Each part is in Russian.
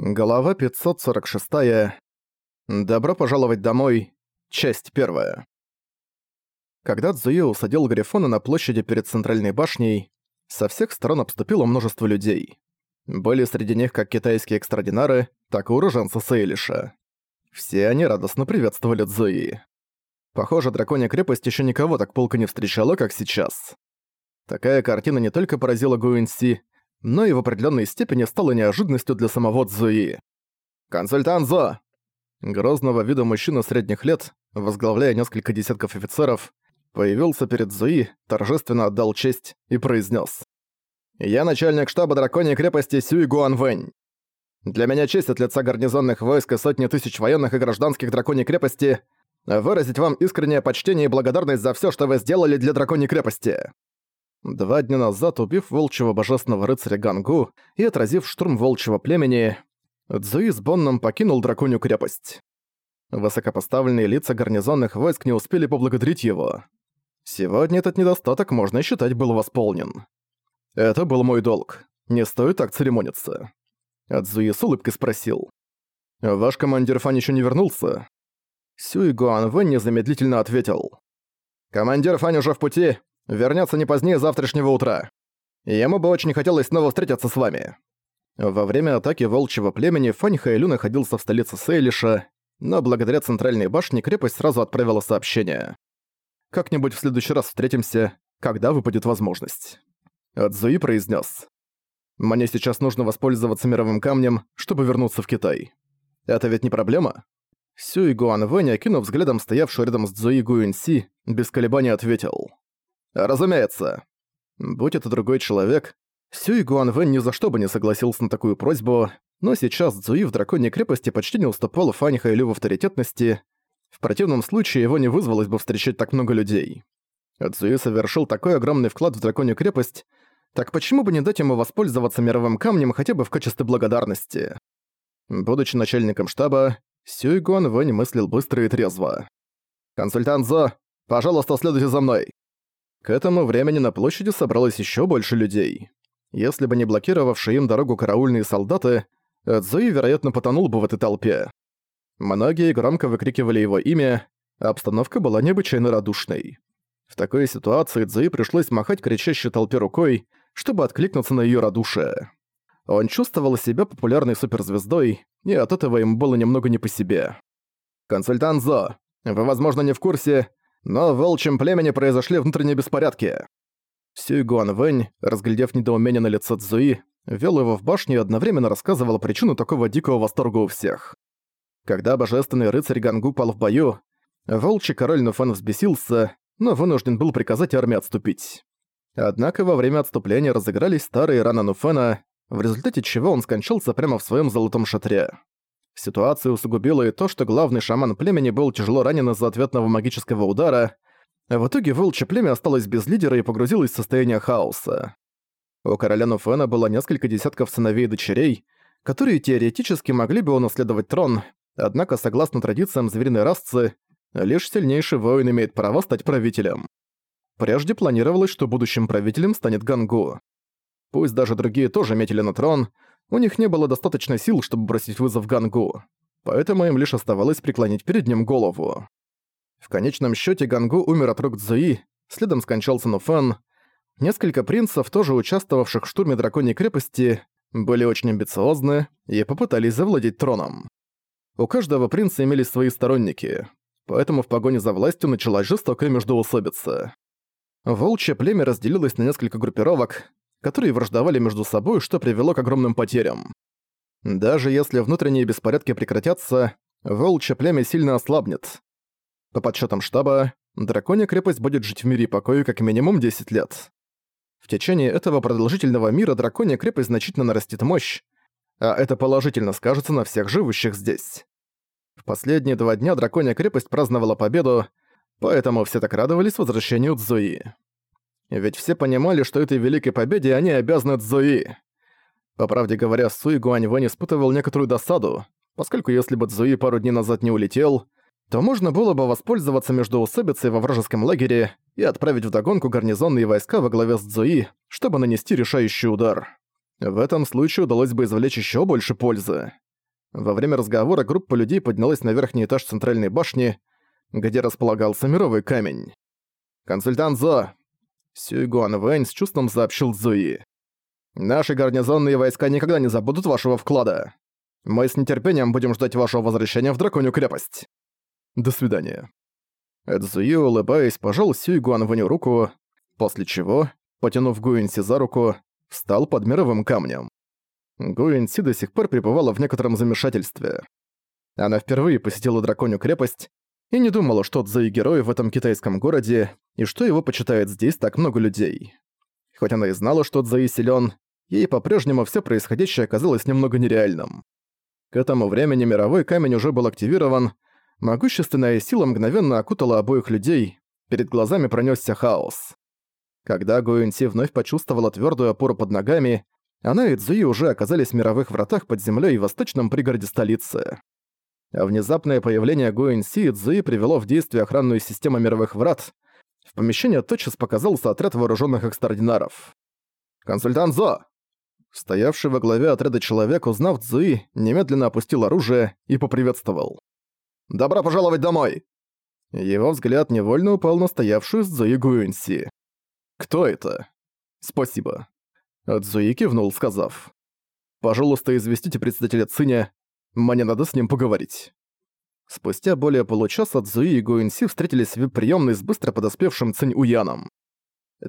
Глава 546. Добро пожаловать домой. Часть первая. Когда Цзуи усадил Грифона на площади перед центральной башней, со всех сторон обступило множество людей. Были среди них как китайские экстрадинары, так и уроженцы Сейлиша. Все они радостно приветствовали Цзуи. Похоже, драконья крепость еще никого так полка не встречала, как сейчас. Такая картина не только поразила Гуинси, но и в определенной степени стало неожиданностью для самого Цзуи. «Консультант Зо!» Грозного вида мужчина средних лет, возглавляя несколько десятков офицеров, появился перед Зуи, торжественно отдал честь и произнес: «Я начальник штаба драконьей крепости Сюй Гуанвэнь. Для меня честь от лица гарнизонных войск и сотни тысяч военных и гражданских драконьей крепости выразить вам искреннее почтение и благодарность за все, что вы сделали для драконьей крепости. Два дня назад, убив волчьего божественного рыцаря Гангу и отразив штурм волчьего племени, Цзуи с Бонном покинул драконью крепость. Высокопоставленные лица гарнизонных войск не успели поблагодарить его. Сегодня этот недостаток, можно считать, был восполнен. Это был мой долг. Не стоит так церемониться. Цзуи с улыбкой спросил. «Ваш командир Фан еще не вернулся?» Сюй Гуан Вэнь незамедлительно ответил. «Командир Фань уже в пути. Вернется не позднее завтрашнего утра. Ему бы очень хотелось снова встретиться с вами». Во время атаки волчьего племени Фань Хайлю находился в столице Сейлиша, но благодаря центральной башне крепость сразу отправила сообщение. «Как-нибудь в следующий раз встретимся, когда выпадет возможность». Цзуи произнес: «Мне сейчас нужно воспользоваться мировым камнем, чтобы вернуться в Китай. Это ведь не проблема?» Сюй Гуан Вэнь, окинув взглядом стоявшую рядом с Цзуи Гуэнси, без колебаний ответил. «Разумеется. Будь это другой человек, Сюй Гуанвэн ни за что бы не согласился на такую просьбу, но сейчас Цзуи в Драконьей крепости почти не уступал Фань Хайлю в авторитетности, в противном случае его не вызвалось бы встречать так много людей. Цзуи совершил такой огромный вклад в Драконью крепость, так почему бы не дать ему воспользоваться мировым камнем хотя бы в качестве благодарности? Будучи начальником штаба, Сюй Гуан Вэнь мыслил быстро и трезво. «Консультант Зо, пожалуйста, следуйте за мной!» К этому времени на площади собралось еще больше людей. Если бы не блокировавшие им дорогу караульные солдаты, Цзуи, вероятно, потонул бы в этой толпе. Многие громко выкрикивали его имя, а обстановка была необычайно радушной. В такой ситуации Цзуи пришлось махать кричащей толпе рукой, чтобы откликнуться на её радушие. Он чувствовал себя популярной суперзвездой, и от этого ему было немного не по себе. «Консультант Зо, вы, возможно, не в курсе, но в волчьем племени произошли внутренние беспорядки. Сюй Гуан Вэнь, разглядев недоумение на лице Цзуи, вел его в башню и одновременно рассказывал причину такого дикого восторга у всех. Когда божественный рыцарь Гангу пал в бою, волчий король Нуфен взбесился, но вынужден был приказать армии отступить. Однако во время отступления разыгрались старые раны Нуфена, в результате чего он скончался прямо в своем золотом шатре. Ситуацию усугубило и то, что главный шаман племени был тяжело ранен из-за ответного магического удара. В итоге волчье племя осталось без лидера и погрузилось в состояние хаоса. У короля Нуфена было несколько десятков сыновей и дочерей, которые теоретически могли бы унаследовать трон, однако, согласно традициям звериной расцы, лишь сильнейший воин имеет право стать правителем. Прежде планировалось, что будущим правителем станет Гангу. Пусть даже другие тоже метили на трон, у них не было достаточно сил, чтобы бросить вызов Гангу, поэтому им лишь оставалось преклонить перед ним голову. В конечном счете Гангу умер от рук Цзуи, следом скончался Нуфан. Несколько принцев, тоже участвовавших в штурме Драконьей крепости, были очень амбициозны и попытались завладеть троном. У каждого принца имелись свои сторонники, поэтому в погоне за властью началась жестокая междоусобица. Волчье племя разделилось на несколько группировок, которые враждовали между собой, что привело к огромным потерям. Даже если внутренние беспорядки прекратятся, волчье племя сильно ослабнет. По подсчетам штаба, драконья крепость будет жить в мире и покое как минимум 10 лет. В течение этого продолжительного мира драконья крепость значительно нарастит мощь, а это положительно скажется на всех живущих здесь. В последние два дня драконья крепость праздновала победу, поэтому все так радовались возвращению Цзуи. Ведь все понимали, что этой великой победе они обязаны Цзуи. По правде говоря, Суи Гуаньвэнь испытывал некоторую досаду, поскольку если бы Цзуи пару дней назад не улетел, то можно было бы воспользоваться междоусобицей во вражеском лагере и отправить вдогонку гарнизонные войска во главе с Цзуи, чтобы нанести решающий удар. В этом случае удалось бы извлечь еще больше пользы. Во время разговора группа людей поднялась на верхний этаж центральной башни, где располагался мировой камень. «Консультант Зо!» Сюй Гуан Вэнь с чувством сообщил Зуи. «Наши гарнизонные войска никогда не забудут вашего вклада. Мы с нетерпением будем ждать вашего возвращения в Драконью крепость. До свидания». Эдзуи, улыбаясь, пожал Сюй Гуан Вэню руку, после чего, потянув Гуинси за руку, встал под мировым камнем. Гуинси до сих пор пребывала в некотором замешательстве. Она впервые посетила Драконью крепость и не думала, что Цзэй герой в этом китайском городе и что его почитает здесь так много людей. Хоть она и знала, что Цзэй силён, ей по-прежнему все происходящее казалось немного нереальным. К этому времени мировой камень уже был активирован, могущественная сила мгновенно окутала обоих людей, перед глазами пронесся хаос. Когда Гуэнси вновь почувствовала твердую опору под ногами, она и Цзуи уже оказались в мировых вратах под землей в восточном пригороде столицы. А внезапное появление Гуэнси и Цзуи привело в действие охранную систему мировых врат. В помещение тотчас показался отряд вооруженных экстраординаров. «Консультант Зо!» Стоявший во главе отряда человек, узнав Цзуи, немедленно опустил оружие и поприветствовал. «Добро пожаловать домой!» Его взгляд невольно упал на стоявшую с Цзуи Гуэнси. «Кто это?» «Спасибо». Цзуи кивнул, сказав. «Пожалуйста, известите председателя Циня, мне надо с ним поговорить». Спустя более получаса Цзуи и Гуинси встретились в приемной с быстро подоспевшим Цинь Уяном.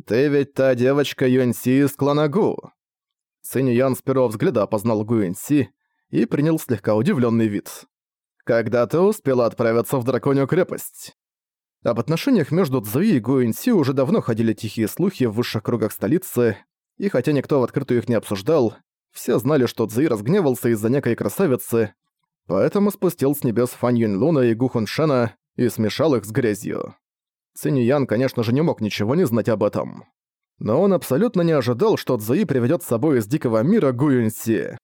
«Ты ведь та девочка Юэнси из клана Гу». Цинь Уян с первого взгляда опознал Гуинси и принял слегка удивленный вид. «Когда ты успела отправиться в Драконью крепость?» Об отношениях между Цзуи и Гуинси уже давно ходили тихие слухи в высших кругах столицы, и хотя никто в открытую их не обсуждал, все знали, что Цзуи разгневался из-за некой красавицы, поэтому спустил с небес Фан Юнь Луна и Гу Хун Шена и смешал их с грязью. Цинь Ян, конечно же, не мог ничего не знать об этом. Но он абсолютно не ожидал, что Цзуи приведет с собой из дикого мира Гу Юньси.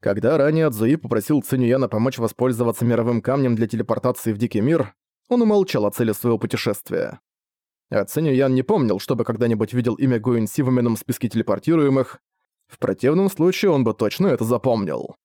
Когда ранее Цзуи попросил Цинь Яна помочь воспользоваться мировым камнем для телепортации в Дикий мир, он умолчал о цели своего путешествия. А Цинь Ян не помнил, чтобы когда-нибудь видел имя Гуинси в именном списке телепортируемых. В противном случае он бы точно это запомнил.